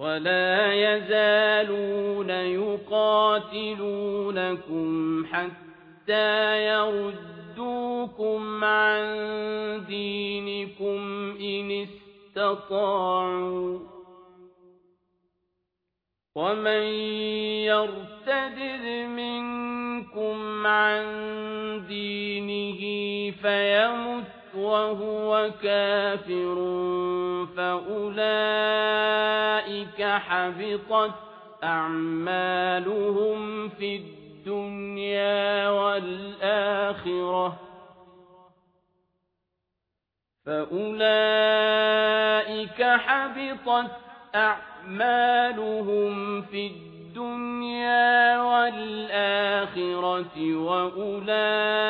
ولا يزالون يقاتلونكم حتى يردوكم عن دينكم إن استطاعوا ومن يرتد منكم عن وهو كافر فأولئك حبطت أعمالهم في الدنيا والآخرة. فأولئك حبطت أعمالهم في الدنيا والآخرة وأولئك